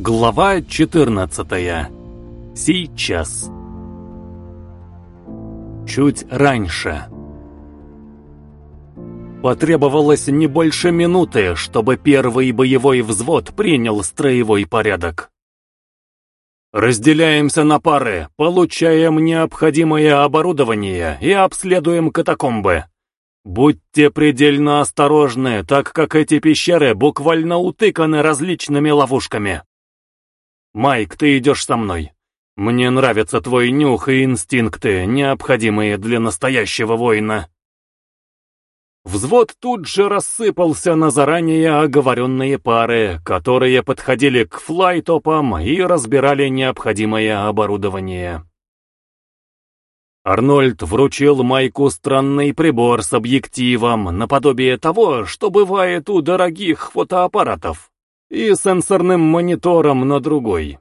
Глава 14. Сейчас. Чуть раньше. Потребовалось не больше минуты, чтобы первый боевой взвод принял строевой порядок. Разделяемся на пары, получаем необходимое оборудование и обследуем катакомбы. Будьте предельно осторожны, так как эти пещеры буквально утыканы различными ловушками. Майк, ты идешь со мной. Мне нравится твой нюх и инстинкты, необходимые для настоящего воина. Взвод тут же рассыпался на заранее оговоренные пары, которые подходили к флайтопам и разбирали необходимое оборудование. Арнольд вручил Майку странный прибор с объективом, наподобие того, что бывает у дорогих фотоаппаратов, и сенсорным монитором на другой.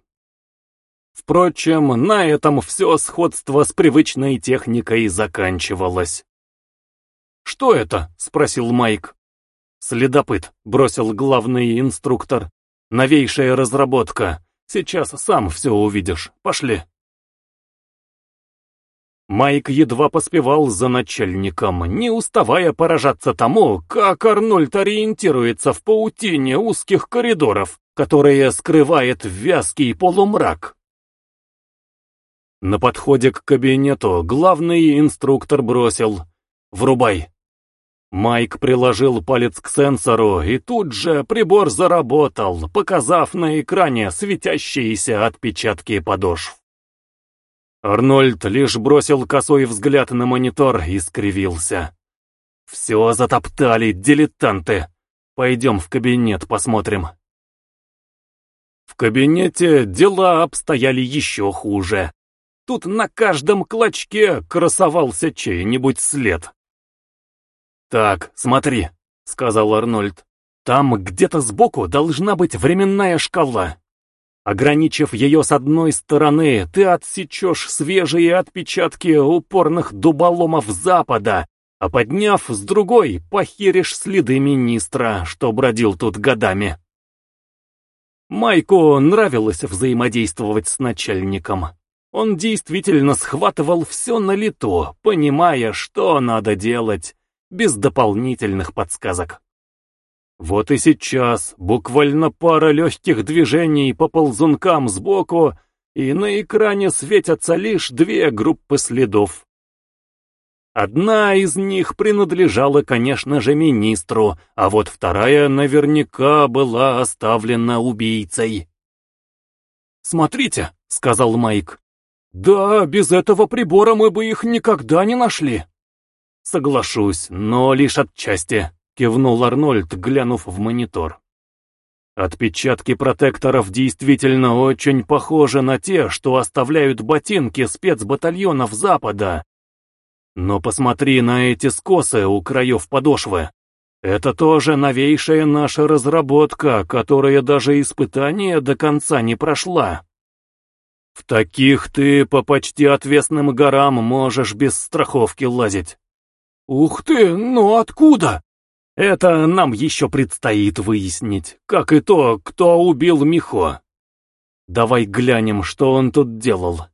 Впрочем, на этом все сходство с привычной техникой заканчивалось. «Что это?» — спросил Майк. «Следопыт», — бросил главный инструктор. «Новейшая разработка. Сейчас сам все увидишь. Пошли». Майк едва поспевал за начальником, не уставая поражаться тому, как Арнольд ориентируется в паутине узких коридоров, которые скрывает вязкий полумрак. На подходе к кабинету главный инструктор бросил «Врубай». Майк приложил палец к сенсору, и тут же прибор заработал, показав на экране светящиеся отпечатки подошв. Арнольд лишь бросил косой взгляд на монитор и скривился. «Все затоптали, дилетанты. Пойдем в кабинет посмотрим». В кабинете дела обстояли еще хуже. Тут на каждом клочке красовался чей-нибудь след. «Так, смотри», — сказал Арнольд. «Там где-то сбоку должна быть временная шкала. Ограничив ее с одной стороны, ты отсечешь свежие отпечатки упорных дуболомов Запада, а подняв с другой, похеришь следы министра, что бродил тут годами. Майку нравилось взаимодействовать с начальником. Он действительно схватывал все на лету, понимая, что надо делать, без дополнительных подсказок. Вот и сейчас буквально пара легких движений по ползункам сбоку, и на экране светятся лишь две группы следов. Одна из них принадлежала, конечно же, министру, а вот вторая наверняка была оставлена убийцей. «Смотрите», — сказал Майк. «Да, без этого прибора мы бы их никогда не нашли». «Соглашусь, но лишь отчасти», кивнул Арнольд, глянув в монитор. Отпечатки протекторов действительно очень похожи на те, что оставляют ботинки спецбатальонов Запада. Но посмотри на эти скосы у краев подошвы. Это тоже новейшая наша разработка, которая даже испытание до конца не прошла. В таких ты по почти отвесным горам можешь без страховки лазить. Ух ты, ну откуда? Это нам еще предстоит выяснить, как и то, кто убил Михо. Давай глянем, что он тут делал.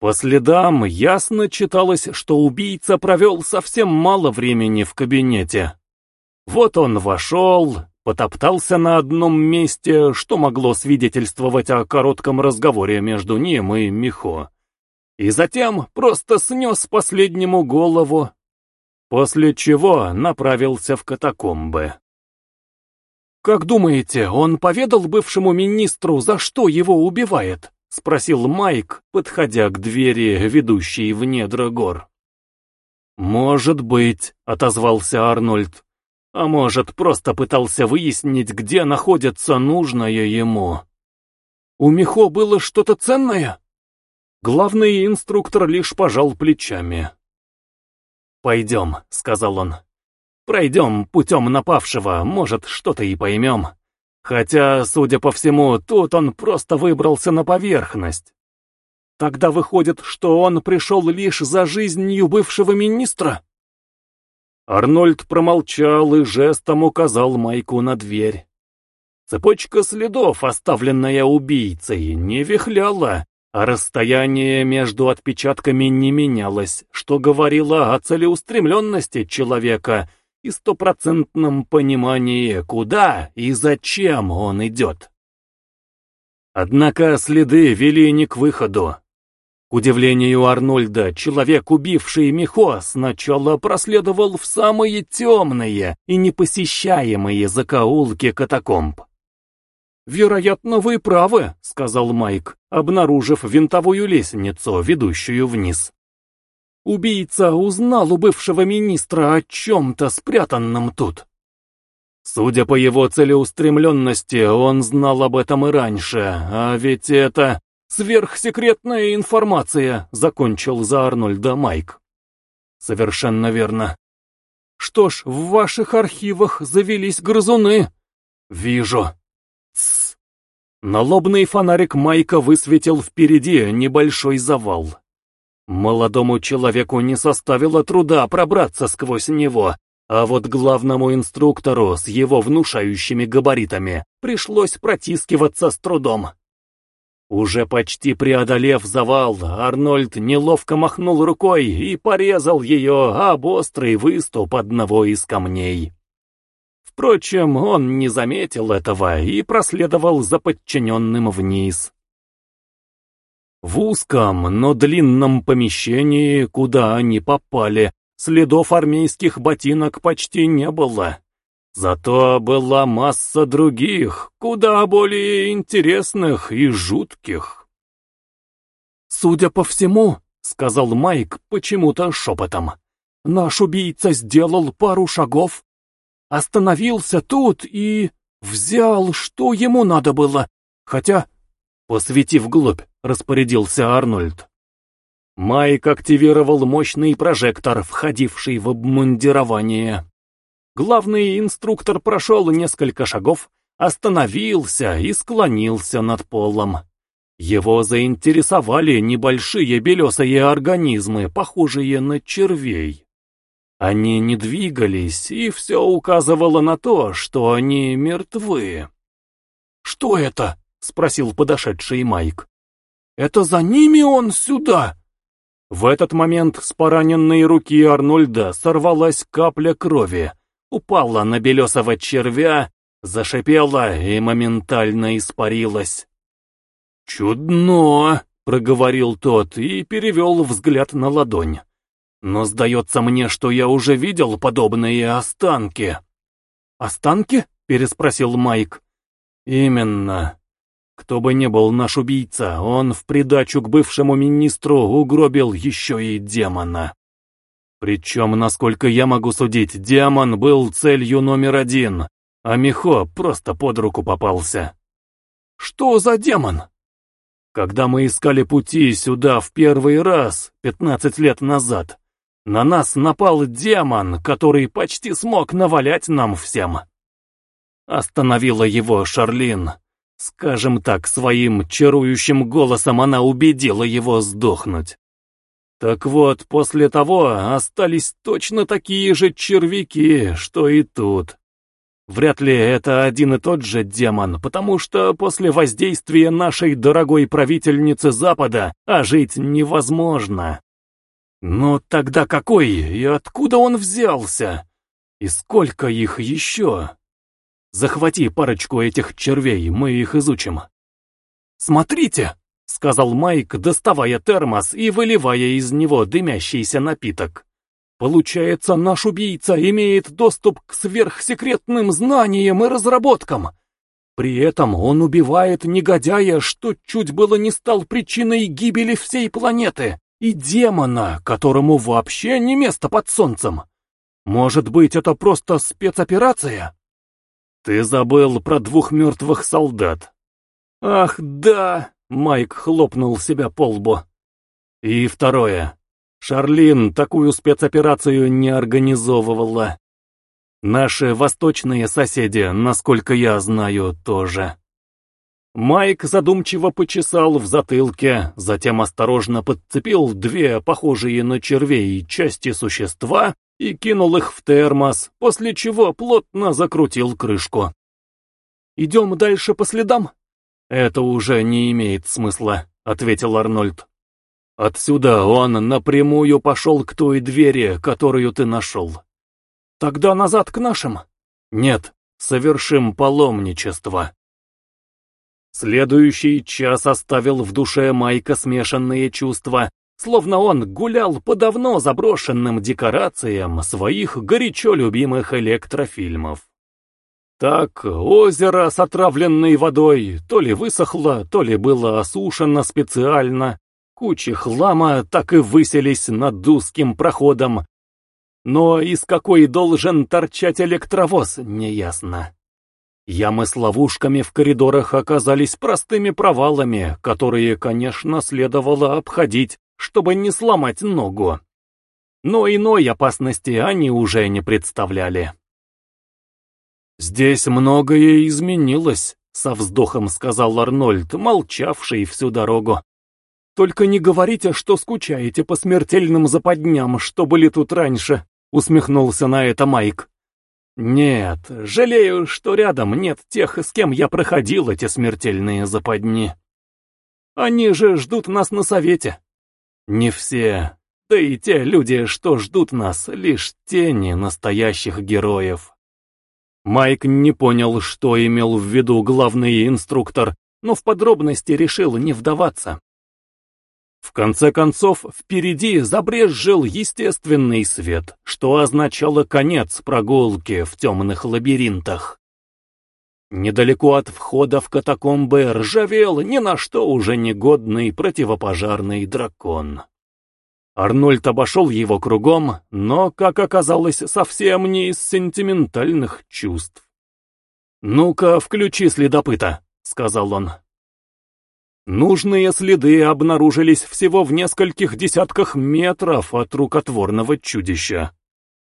По следам ясно читалось, что убийца провел совсем мало времени в кабинете. Вот он вошел, потоптался на одном месте, что могло свидетельствовать о коротком разговоре между ним и Михо. И затем просто снес последнему голову после чего направился в катакомбы. «Как думаете, он поведал бывшему министру, за что его убивает?» — спросил Майк, подходя к двери, ведущей в недра гор. «Может быть», — отозвался Арнольд. «А может, просто пытался выяснить, где находится нужное ему». «У Михо было что-то ценное?» Главный инструктор лишь пожал плечами. «Пойдем», — сказал он. «Пройдем путем напавшего, может, что-то и поймем. Хотя, судя по всему, тут он просто выбрался на поверхность. Тогда выходит, что он пришел лишь за жизнью бывшего министра?» Арнольд промолчал и жестом указал Майку на дверь. Цепочка следов, оставленная убийцей, не вихляла, расстояние между отпечатками не менялось, что говорило о целеустремленности человека и стопроцентном понимании, куда и зачем он идет. Однако следы вели не к выходу. К удивлению Арнольда, человек, убивший Михо, сначала проследовал в самые темные и непосещаемые закоулки катакомб. «Вероятно, вы правы», — сказал Майк, обнаружив винтовую лестницу, ведущую вниз. «Убийца узнал у бывшего министра о чем-то спрятанном тут». Судя по его целеустремленности, он знал об этом и раньше, а ведь это сверхсекретная информация, закончил за Арнольда Майк. Совершенно верно. Что ж, в ваших архивах завелись грызуны. Вижу. Тсс. Налобный фонарик Майка высветил впереди небольшой завал. Молодому человеку не составило труда пробраться сквозь него, а вот главному инструктору с его внушающими габаритами пришлось протискиваться с трудом. Уже почти преодолев завал, Арнольд неловко махнул рукой и порезал ее об острый выступ одного из камней. Впрочем, он не заметил этого и проследовал за подчиненным вниз. В узком, но длинном помещении, куда они попали, Следов армейских ботинок почти не было. Зато была масса других, куда более интересных и жутких. «Судя по всему», — сказал Майк почему-то шепотом, — «наш убийца сделал пару шагов, остановился тут и взял, что ему надо было, хотя...» «Посвети вглубь», — распорядился Арнольд. Майк активировал мощный прожектор, входивший в обмундирование. Главный инструктор прошел несколько шагов, остановился и склонился над полом. Его заинтересовали небольшие белесые организмы, похожие на червей. Они не двигались, и все указывало на то, что они мертвы. «Что это?» — спросил подошедший Майк. «Это за ними он сюда?» В этот момент с пораненной руки Арнольда сорвалась капля крови, упала на белесого червя, зашипела и моментально испарилась. «Чудно!» — проговорил тот и перевел взгляд на ладонь. «Но сдается мне, что я уже видел подобные останки». «Останки?» — переспросил Майк. «Именно. Кто бы ни был наш убийца, он в придачу к бывшему министру угробил еще и демона. Причем, насколько я могу судить, демон был целью номер один, а Михо просто под руку попался. Что за демон? Когда мы искали пути сюда в первый раз, 15 лет назад, на нас напал демон, который почти смог навалять нам всем. Остановила его Шарлин. Скажем так, своим чарующим голосом она убедила его сдохнуть. Так вот, после того остались точно такие же червяки, что и тут. Вряд ли это один и тот же демон, потому что после воздействия нашей дорогой правительницы Запада ожить невозможно. Но тогда какой и откуда он взялся? И сколько их еще? Захвати парочку этих червей, мы их изучим. Смотрите, сказал Майк, доставая термос и выливая из него дымящийся напиток. Получается, наш убийца имеет доступ к сверхсекретным знаниям и разработкам. При этом он убивает негодяя, что чуть было не стал причиной гибели всей планеты, и демона, которому вообще не место под солнцем. Может быть, это просто спецоперация? «Ты забыл про двух мертвых солдат». «Ах, да!» — Майк хлопнул себя по лбу. «И второе. Шарлин такую спецоперацию не организовывала. Наши восточные соседи, насколько я знаю, тоже». Майк задумчиво почесал в затылке, затем осторожно подцепил две похожие на червей части существа и кинул их в термос, после чего плотно закрутил крышку. Идем дальше по следам?» «Это уже не имеет смысла», — ответил Арнольд. «Отсюда он напрямую пошел к той двери, которую ты нашел». «Тогда назад к нашим?» «Нет, совершим паломничество». Следующий час оставил в душе Майка смешанные чувства, словно он гулял по давно заброшенным декорациям своих горячо любимых электрофильмов. Так, озеро с отравленной водой то ли высохло, то ли было осушено специально, кучи хлама так и выселись над узким проходом, но из какой должен торчать электровоз, неясно. Ямы с ловушками в коридорах оказались простыми провалами, которые, конечно, следовало обходить, чтобы не сломать ногу. Но иной опасности они уже не представляли. «Здесь многое изменилось», — со вздохом сказал Арнольд, молчавший всю дорогу. «Только не говорите, что скучаете по смертельным западням, что были тут раньше», — усмехнулся на это Майк. «Нет, жалею, что рядом нет тех, с кем я проходил эти смертельные западни. Они же ждут нас на совете». «Не все, да и те люди, что ждут нас, лишь тени настоящих героев». Майк не понял, что имел в виду главный инструктор, но в подробности решил не вдаваться. В конце концов, впереди забрезжил естественный свет, что означало конец прогулки в темных лабиринтах. Недалеко от входа в катакомбы ржавел ни на что уже негодный противопожарный дракон. Арнольд обошел его кругом, но, как оказалось, совсем не из сентиментальных чувств. «Ну-ка, включи следопыта», — сказал он. Нужные следы обнаружились всего в нескольких десятках метров от рукотворного чудища.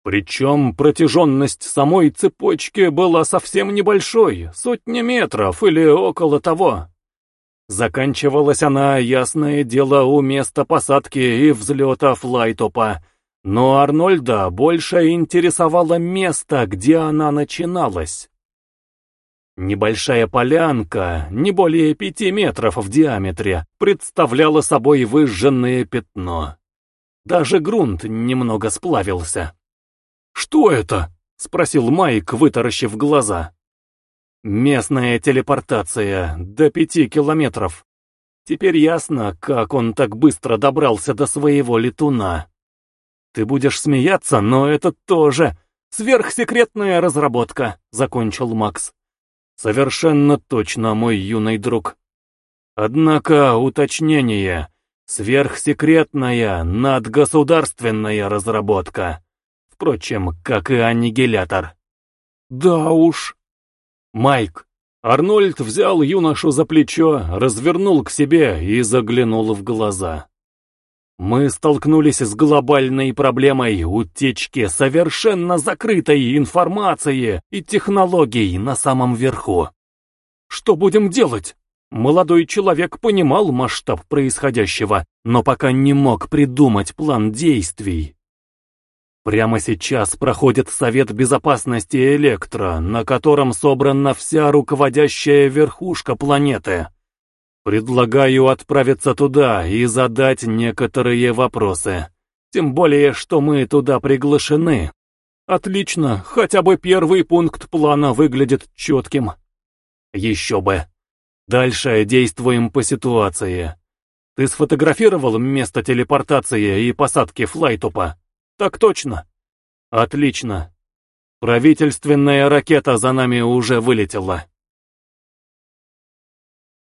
Причем протяженность самой цепочки была совсем небольшой, сотни метров или около того. Заканчивалась она, ясное дело, у места посадки и взлета флайтопа, но Арнольда больше интересовало место, где она начиналась. Небольшая полянка, не более пяти метров в диаметре, представляла собой выжженное пятно. Даже грунт немного сплавился. «Что это?» — спросил Майк, вытаращив глаза. Местная телепортация до пяти километров. Теперь ясно, как он так быстро добрался до своего летуна. Ты будешь смеяться, но это тоже сверхсекретная разработка, закончил Макс. Совершенно точно, мой юный друг. Однако уточнение. Сверхсекретная, надгосударственная разработка. Впрочем, как и аннигилятор. Да уж, Майк. Арнольд взял юношу за плечо, развернул к себе и заглянул в глаза. Мы столкнулись с глобальной проблемой утечки совершенно закрытой информации и технологий на самом верху. Что будем делать? Молодой человек понимал масштаб происходящего, но пока не мог придумать план действий. Прямо сейчас проходит Совет Безопасности Электро, на котором собрана вся руководящая верхушка планеты. Предлагаю отправиться туда и задать некоторые вопросы. Тем более, что мы туда приглашены. Отлично, хотя бы первый пункт плана выглядит четким. Еще бы. Дальше действуем по ситуации. Ты сфотографировал место телепортации и посадки флайтопа? Так точно. Отлично. Правительственная ракета за нами уже вылетела.